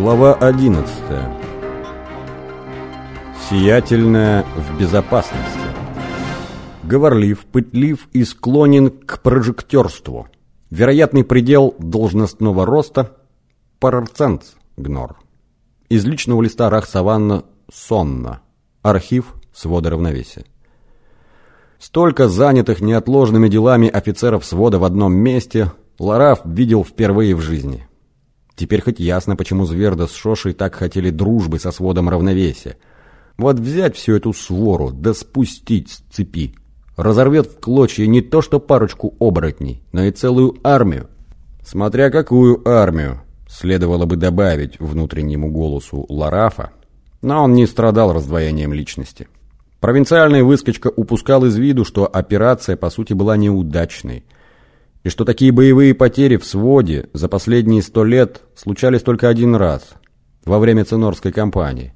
Глава 11. Сиятельная в безопасности. Говорлив, пытлив и склонен к прожектерству. Вероятный предел должностного роста – парарценц гнор. Из личного листа Рах Саванна Сонна. Архив свода равновесия. Столько занятых неотложными делами офицеров свода в одном месте Лараф видел впервые в жизни. Теперь хоть ясно, почему Зверда с Шошей так хотели дружбы со сводом равновесия. Вот взять всю эту свору, да спустить с цепи. Разорвет в клочья не то что парочку оборотней, но и целую армию. Смотря какую армию, следовало бы добавить внутреннему голосу Ларафа, но он не страдал раздвоением личности. Провинциальный выскочка упускал из виду, что операция по сути была неудачной – и что такие боевые потери в своде за последние сто лет случались только один раз, во время Цинорской кампании.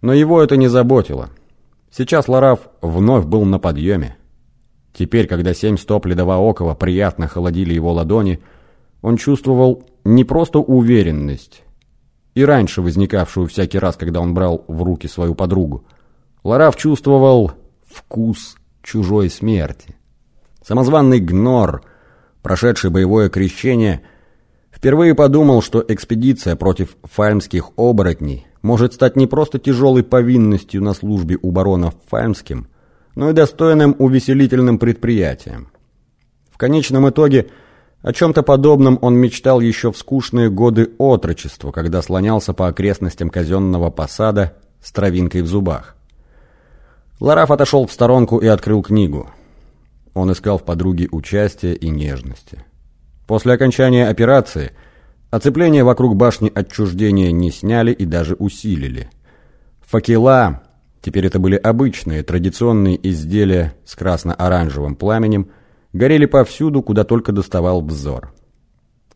Но его это не заботило. Сейчас Лараф вновь был на подъеме. Теперь, когда семь стоп Ледовоокова приятно холодили его ладони, он чувствовал не просто уверенность, и раньше возникавшую всякий раз, когда он брал в руки свою подругу. Лараф чувствовал вкус чужой смерти. Самозванный Гнор, прошедший боевое крещение, впервые подумал, что экспедиция против фальмских оборотней может стать не просто тяжелой повинностью на службе у барона Фальмским, но и достойным увеселительным предприятием. В конечном итоге о чем-то подобном он мечтал еще в скучные годы отрочества, когда слонялся по окрестностям казенного посада с травинкой в зубах. Лараф отошел в сторонку и открыл книгу – он искал в подруге участия и нежности. После окончания операции оцепление вокруг башни отчуждения не сняли и даже усилили. Факела, теперь это были обычные, традиционные изделия с красно-оранжевым пламенем, горели повсюду, куда только доставал взор.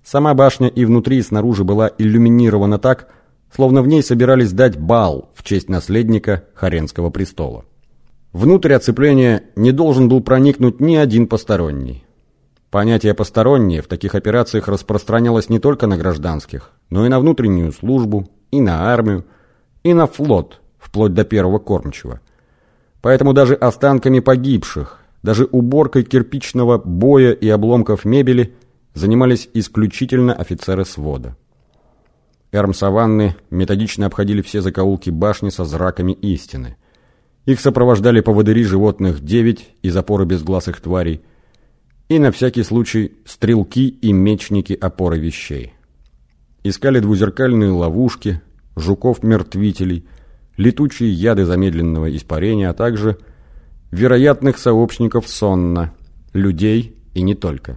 Сама башня и внутри, и снаружи была иллюминирована так, словно в ней собирались дать бал в честь наследника Харенского престола. Внутрь оцепления не должен был проникнуть ни один посторонний. Понятие «постороннее» в таких операциях распространялось не только на гражданских, но и на внутреннюю службу, и на армию, и на флот, вплоть до первого кормчего. Поэтому даже останками погибших, даже уборкой кирпичного боя и обломков мебели занимались исключительно офицеры свода. Эрм Саванны методично обходили все закоулки башни со зраками истины – их сопровождали поводыри животных девять из опоры безгласых тварей и на всякий случай стрелки и мечники опоры вещей. Искали двузеркальные ловушки, жуков-мертвителей, летучие яды замедленного испарения, а также вероятных сообщников сонна, людей и не только.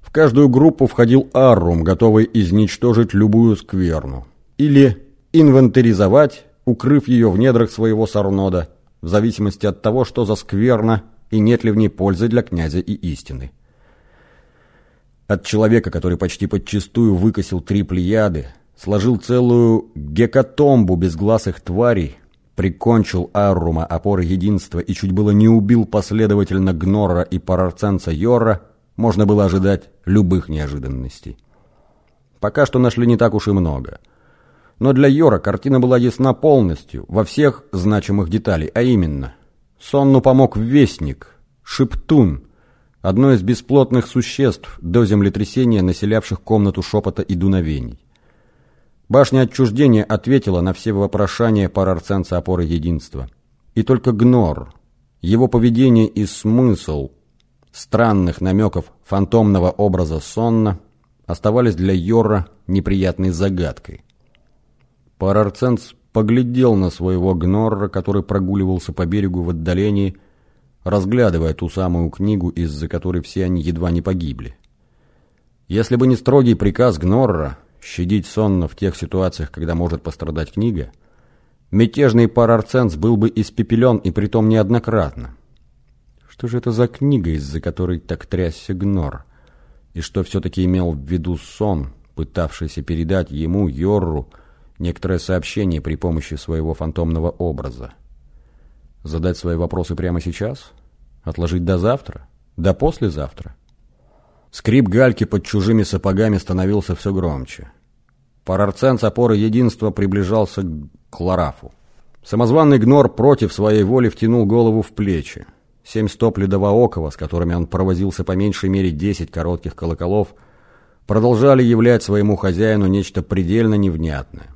В каждую группу входил аррум, готовый изничтожить любую скверну. Или инвентаризовать, укрыв ее в недрах своего сорнода – в зависимости от того, что за скверно и нет ли в ней пользы для князя и истины. От человека, который почти подчистую выкосил три плеяды, сложил целую гекатомбу безгласых тварей, прикончил Аррума опоры единства и чуть было не убил последовательно Гнора и Парарценца Йора, можно было ожидать любых неожиданностей. Пока что нашли не так уж и много – но для Йора картина была ясна полностью, во всех значимых деталей, а именно Сонну помог Вестник, Шептун, одно из бесплотных существ до землетрясения, населявших комнату шепота и дуновений. Башня отчуждения ответила на все вопрошания парарценца опоры единства. И только Гнор, его поведение и смысл странных намеков фантомного образа Сонна оставались для Йора неприятной загадкой. Парарценс поглядел на своего гнорра, который прогуливался по берегу в отдалении, разглядывая ту самую книгу, из-за которой все они едва не погибли. Если бы не строгий приказ гнорра щадить сонно в тех ситуациях, когда может пострадать книга, мятежный парарценс был бы испепелен и притом неоднократно. Что же это за книга, из-за которой так трясся гнор? И что все-таки имел в виду сон, пытавшийся передать ему, Йорру, некоторое сообщение при помощи своего фантомного образа. Задать свои вопросы прямо сейчас? Отложить до завтра? До послезавтра? Скрип гальки под чужими сапогами становился все громче. Парарцен с опоры единства приближался к Ларафу. Самозванный гнор против своей воли втянул голову в плечи. Семь стоп ледовоокова, с которыми он провозился по меньшей мере десять коротких колоколов, продолжали являть своему хозяину нечто предельно невнятное.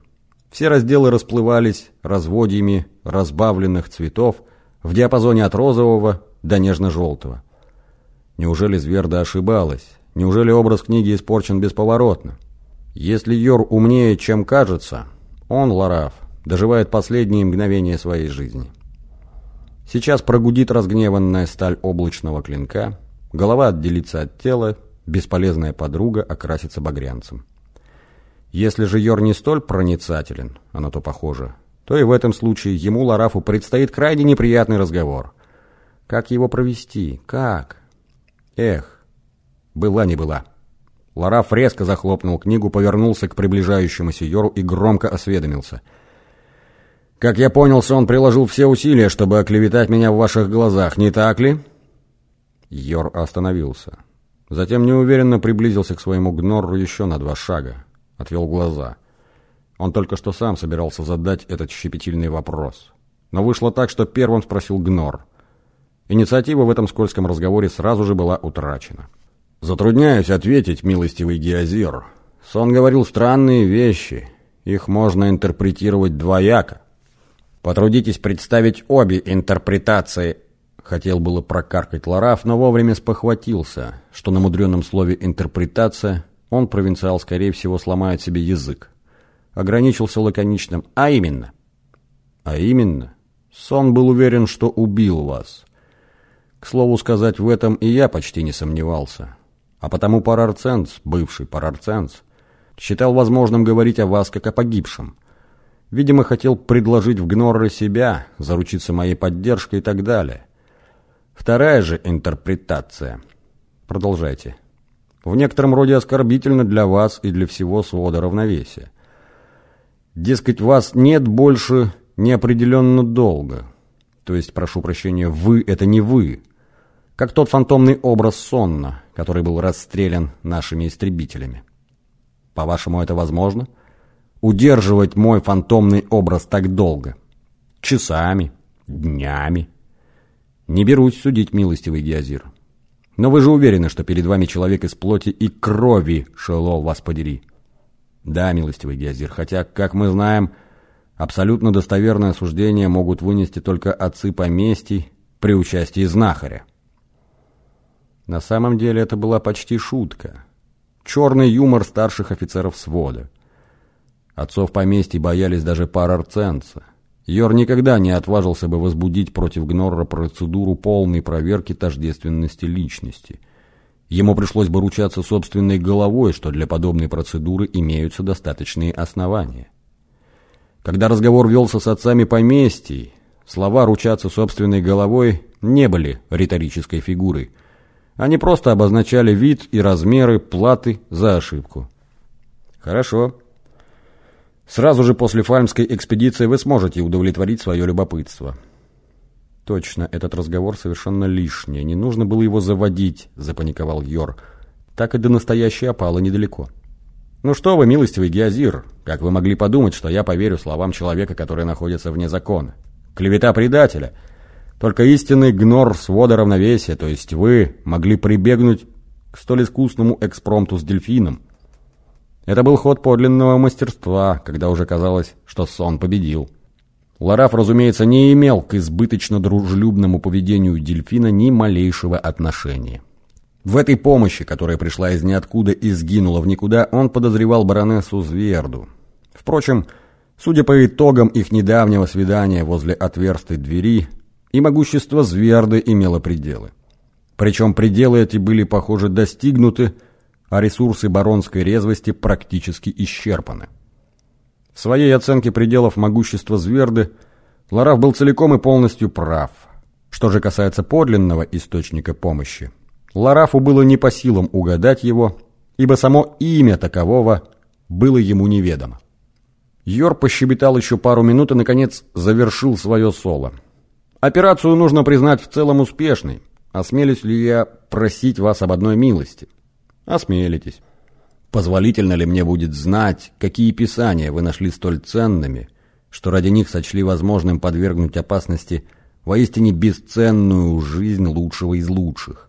Все разделы расплывались разводьями разбавленных цветов в диапазоне от розового до нежно-желтого. Неужели Зверда ошибалась? Неужели образ книги испорчен бесповоротно? Если Йор умнее, чем кажется, он, Лараф, доживает последние мгновения своей жизни. Сейчас прогудит разгневанная сталь облачного клинка, голова отделится от тела, бесполезная подруга окрасится багрянцем. Если же Йор не столь проницателен, а на то похоже, то и в этом случае ему, Ларафу, предстоит крайне неприятный разговор. Как его провести? Как? Эх, была не была. Лараф резко захлопнул книгу, повернулся к приближающемуся Йору и громко осведомился. «Как я понял, он приложил все усилия, чтобы оклеветать меня в ваших глазах, не так ли?» Йор остановился. Затем неуверенно приблизился к своему гнорру еще на два шага. Отвел глаза. Он только что сам собирался задать этот щепетильный вопрос. Но вышло так, что первым спросил Гнор. Инициатива в этом скользком разговоре сразу же была утрачена. «Затрудняюсь ответить, милостивый Геозир. Сон говорил странные вещи. Их можно интерпретировать двояко. Потрудитесь представить обе интерпретации». Хотел было прокаркать Лараф, но вовремя спохватился, что на мудреном слове «интерпретация» он, провинциал, скорее всего, сломает себе язык. Ограничился лаконичным «а именно». «А именно?» Сон был уверен, что убил вас. К слову сказать, в этом и я почти не сомневался. А потому Парарценс, бывший Парарценс, считал возможным говорить о вас как о погибшем. Видимо, хотел предложить в Гнорре себя, заручиться моей поддержкой и так далее. Вторая же интерпретация. Продолжайте. В некотором роде оскорбительно для вас и для всего свода равновесия. Дескать, вас нет больше неопределенно долго. То есть, прошу прощения, вы — это не вы, как тот фантомный образ Сонна, который был расстрелян нашими истребителями. По-вашему, это возможно? Удерживать мой фантомный образ так долго? Часами? Днями? Не берусь судить, милостивый Геозир. Но вы же уверены, что перед вами человек из плоти и крови, Шелол, вас подери. Да, милостивый Геозир, хотя, как мы знаем, абсолютно достоверное суждение могут вынести только отцы поместий при участии знахаря. На самом деле это была почти шутка. Черный юмор старших офицеров свода. Отцов поместья боялись даже парарценца. Йор никогда не отважился бы возбудить против Гнорра процедуру полной проверки тождественности личности. Ему пришлось бы ручаться собственной головой, что для подобной процедуры имеются достаточные основания. Когда разговор велся с отцами поместий, слова «ручаться собственной головой» не были риторической фигурой – они просто обозначали вид и размеры платы за ошибку. Хорошо. Сразу же после фальмской экспедиции вы сможете удовлетворить свое любопытство. Точно, этот разговор совершенно лишний. Не нужно было его заводить, запаниковал Йор. Так и до настоящей опалы недалеко. Ну что вы, милостивый Геозир, как вы могли подумать, что я поверю словам человека, который находится вне закона? Клевета предателя — только истинный гнор свода равновесия, то есть вы, могли прибегнуть к столь искусному экспромту с дельфином. Это был ход подлинного мастерства, когда уже казалось, что сон победил. Лараф, разумеется, не имел к избыточно дружелюбному поведению дельфина ни малейшего отношения. В этой помощи, которая пришла из ниоткуда и сгинула в никуда, он подозревал баронессу Зверду. Впрочем, судя по итогам их недавнего свидания возле отверстой двери, и могущество Зверды имело пределы. Причем пределы эти были, похоже, достигнуты, а ресурсы баронской резвости практически исчерпаны. В своей оценке пределов могущества Зверды Лараф был целиком и полностью прав. Что же касается подлинного источника помощи, Ларафу было не по силам угадать его, ибо само имя такового было ему неведомо. Йор пощебетал еще пару минут и, наконец, завершил свое соло – Операцию нужно признать в целом успешной. Осмелюсь ли я просить вас об одной милости? Осмелитесь. Позволительно ли мне будет знать, какие писания вы нашли столь ценными, что ради них сочли возможным подвергнуть опасности воистине бесценную жизнь лучшего из лучших?